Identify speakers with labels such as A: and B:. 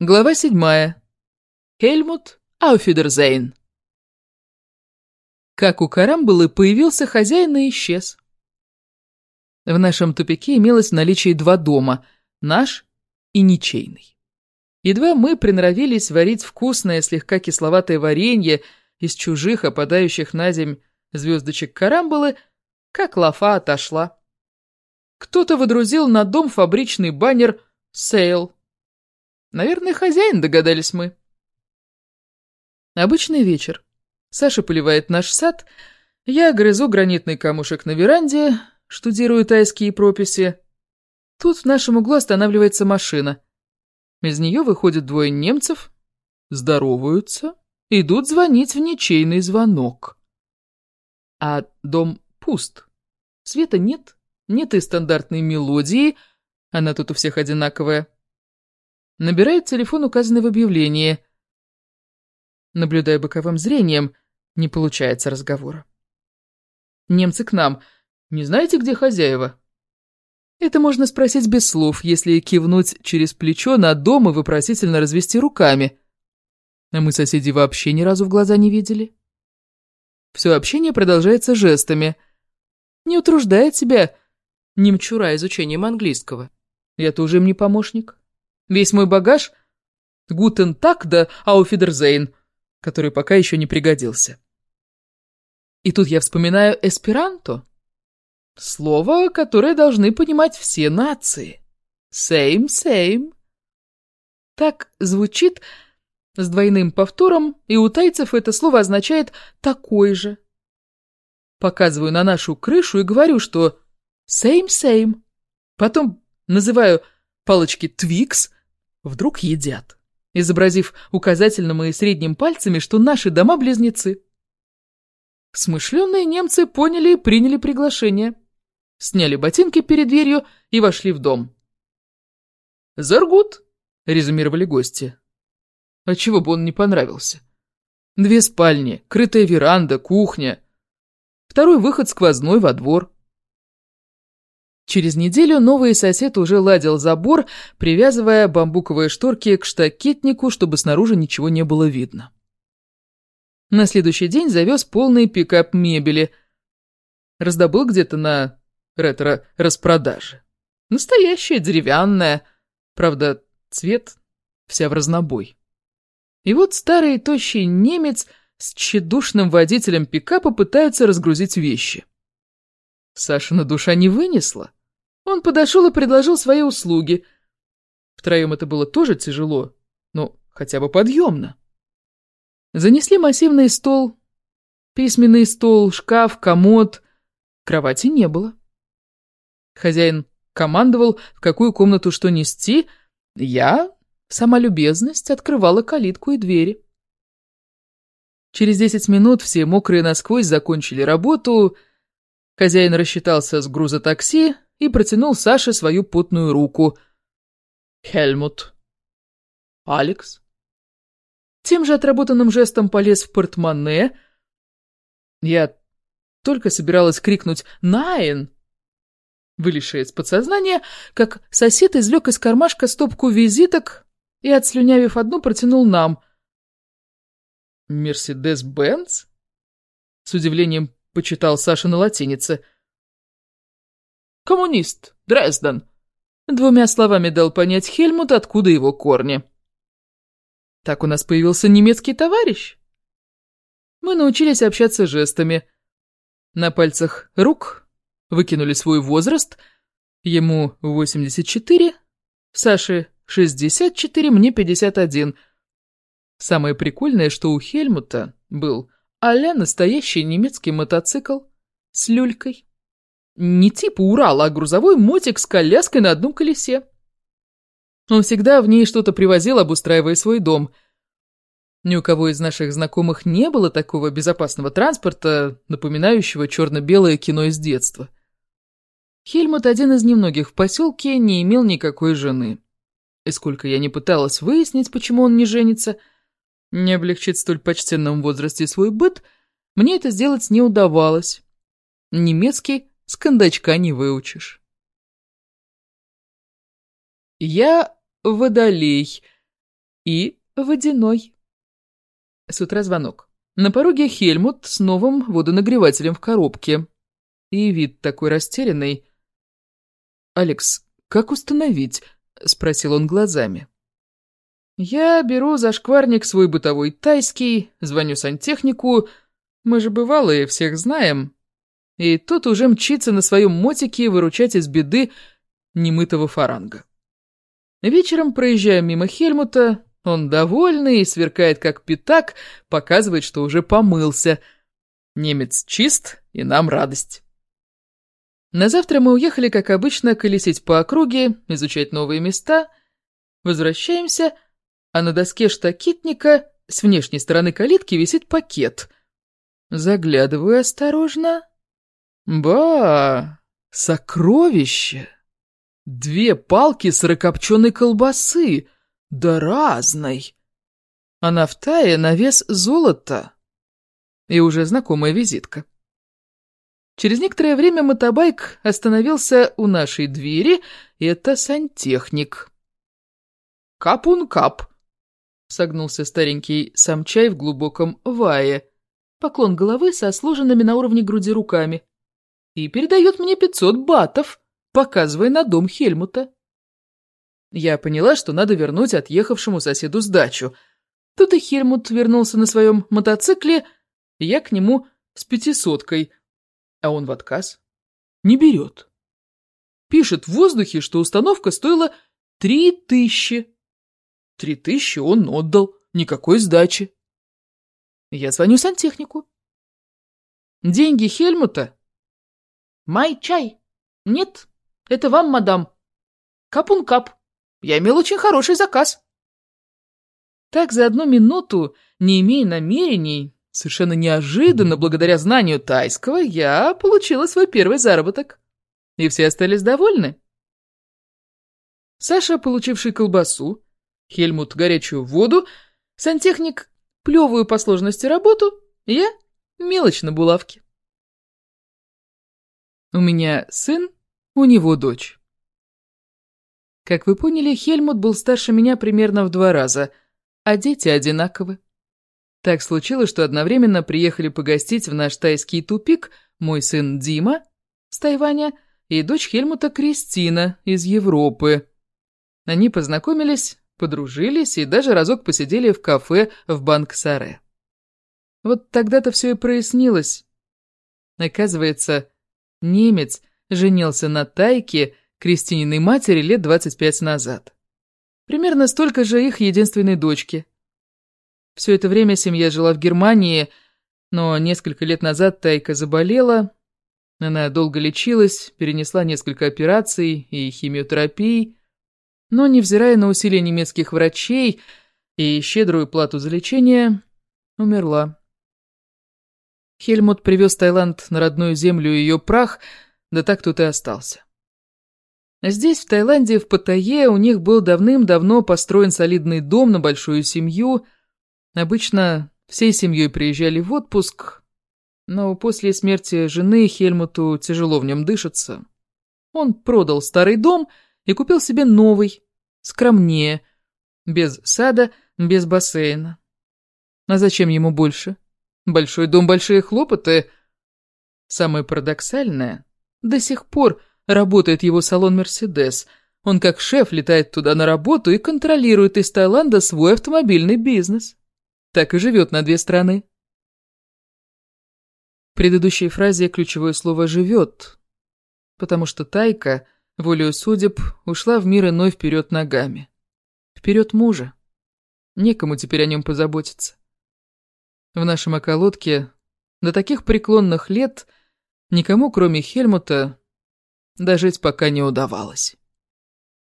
A: Глава седьмая. Хельмут Ауфидерзейн. Как у Карамбулы появился хозяин и исчез. В нашем тупике имелось в наличии два дома, наш и ничейный. Едва мы приноровились варить вкусное, слегка кисловатое варенье из чужих, опадающих на земь звездочек Карамбулы, как лафа отошла. Кто-то водрузил на дом фабричный баннер «Сейл», Наверное, хозяин, догадались мы. Обычный вечер. Саша поливает наш сад, я грызу гранитный камушек на веранде, штудирую тайские прописи. Тут в нашем углу останавливается машина. Из нее выходят двое немцев, здороваются, идут звонить в ничейный звонок. А дом пуст. Света нет, нет и стандартной мелодии, она тут у всех одинаковая. Набирает телефон, указанный в объявлении. Наблюдая боковым зрением, не получается разговора. Немцы к нам. Не знаете, где хозяева? Это можно спросить без слов, если кивнуть через плечо на дом и вопросительно развести руками. А мы соседей вообще ни разу в глаза не видели. Все общение продолжается жестами. Не утруждает себя немчура изучением английского. Я тоже им не помощник. Весь мой багаж — гутен так да ауфидерзейн, который пока еще не пригодился. И тут я вспоминаю эсперанто. Слово, которое должны понимать все нации. Same, same. Так звучит с двойным повтором, и у тайцев это слово означает «такой же». Показываю на нашу крышу и говорю, что same, same. Потом называю палочки Твикс, вдруг едят, изобразив указательным и средним пальцами, что наши дома-близнецы. Смышленные немцы поняли и приняли приглашение. Сняли ботинки перед дверью и вошли в дом. «Заргут», — резюмировали гости. А чего бы он не понравился? Две спальни, крытая веранда, кухня. Второй выход сквозной во двор. Через неделю новый сосед уже ладил забор, привязывая бамбуковые шторки к штакетнику, чтобы снаружи ничего не было видно. На следующий день завез полный пикап мебели. Раздобыл где-то на ретро-распродаже. Настоящая, деревянная. Правда, цвет вся в разнобой. И вот старый тощий немец с тщедушным водителем пикапа пытаются разгрузить вещи. Сашина душа не вынесла. Он подошел и предложил свои услуги. Втроем это было тоже тяжело, но хотя бы подъемно. Занесли массивный стол, письменный стол, шкаф, комод. Кровати не было. Хозяин командовал, в какую комнату что нести. Я, сама любезность, открывала калитку и двери. Через десять минут все мокрые насквозь закончили работу. Хозяин рассчитался с груза такси, и протянул Саше свою потную руку. «Хельмут». «Алекс». Тем же отработанным жестом полез в портмоне. Я только собиралась крикнуть «Найн!», вылезшая из подсознания, как сосед извлек из кармашка стопку визиток и, отслюнявив одну, протянул нам. «Мерседес-Бенц?» С удивлением почитал Саша на латинице – Коммунист, Дрезден!» Двумя словами дал понять Хельмут, откуда его корни. «Так у нас появился немецкий товарищ?» Мы научились общаться жестами. На пальцах рук выкинули свой возраст. Ему 84, Саше 64, мне 51. Самое прикольное, что у Хельмута был а настоящий немецкий мотоцикл с люлькой. Не типа Урала, а грузовой мотик с коляской на одном колесе. Он всегда в ней что-то привозил, обустраивая свой дом. Ни у кого из наших знакомых не было такого безопасного транспорта, напоминающего черно-белое кино из детства. Хельмут, один из немногих в поселке, не имел никакой жены. И сколько я не пыталась выяснить, почему он не женится, не облегчит столь почтенном возрасте свой быт, мне это сделать не удавалось. Немецкий с кондачка не выучишь. Я водолей. и водяной. С утра звонок. На пороге Хельмут с новым водонагревателем в коробке. И вид такой растерянный. «Алекс, как установить?» — спросил он глазами. Я беру за шкварник свой бытовой тайский, звоню сантехнику, мы же бывалые, всех знаем. И тот уже мчится на своем мотике выручать из беды немытого фаранга. Вечером проезжаем мимо Хельмута, он довольный и сверкает как пятак, показывает, что уже помылся. Немец чист, и нам радость. На завтра мы уехали, как обычно, колесить по округе, изучать новые места. Возвращаемся, а на доске штакетника с внешней стороны калитки висит пакет. Заглядываю осторожно. Ба, сокровище! Две палки сырокопченой колбасы, да разной. Она в тае на вес золота. И уже знакомая визитка. Через некоторое время мотобайк остановился у нашей двери, это сантехник. «Капун-кап», Согнулся старенький самчай в глубоком вае. Поклон головы со сложенными на уровне груди руками. И передает мне пятьсот батов, показывая на дом Хельмута. Я поняла, что надо вернуть отъехавшему соседу сдачу. Тут и Хельмут вернулся на своем мотоцикле, и я к нему с пятисоткой, а он в отказ. Не берет. Пишет в воздухе, что установка стоила три тысячи. Три тысячи он отдал, никакой сдачи. Я звоню сантехнику. Деньги Хельмута? Май-чай. Нет, это вам, мадам. Капун-кап. Я имел очень хороший заказ. Так за одну минуту, не имея намерений, совершенно неожиданно, благодаря знанию тайского, я получила свой первый заработок. И все остались довольны. Саша, получивший колбасу, Хельмут горячую воду, сантехник плевую по сложности работу, я мелочь на булавке. У меня сын, у него дочь. Как вы поняли, Хельмут был старше меня примерно в два раза, а дети одинаковы. Так случилось, что одновременно приехали погостить в наш тайский тупик мой сын Дима с Тайваня и дочь Хельмута Кристина из Европы. Они познакомились, подружились и даже разок посидели в кафе в Банк-Саре. Вот тогда-то все и прояснилось. Оказывается, немец женился на Тайке, Кристининой матери, лет 25 назад. Примерно столько же их единственной дочки. Все это время семья жила в Германии, но несколько лет назад Тайка заболела. Она долго лечилась, перенесла несколько операций и химиотерапий, но, невзирая на усилия немецких врачей и щедрую плату за лечение, умерла. Хельмут привез Таиланд на родную землю ее прах, да так тут и остался. Здесь, в Таиланде, в Паттайе, у них был давным-давно построен солидный дом на большую семью. Обычно всей семьей приезжали в отпуск, но после смерти жены Хельмуту тяжело в нем дышится. Он продал старый дом и купил себе новый, скромнее, без сада, без бассейна. А зачем ему больше? Большой дом, большие хлопоты. Самое парадоксальное, до сих пор работает его салон «Мерседес». Он как шеф летает туда на работу и контролирует из Таиланда свой автомобильный бизнес. Так и живет на две страны. В предыдущей фразе ключевое слово «живет», потому что Тайка волею судеб, ушла в мир иной вперед ногами. Вперед мужа. Некому теперь о нем позаботиться. В нашем околотке до таких преклонных лет никому, кроме Хельмута, дожить пока не удавалось.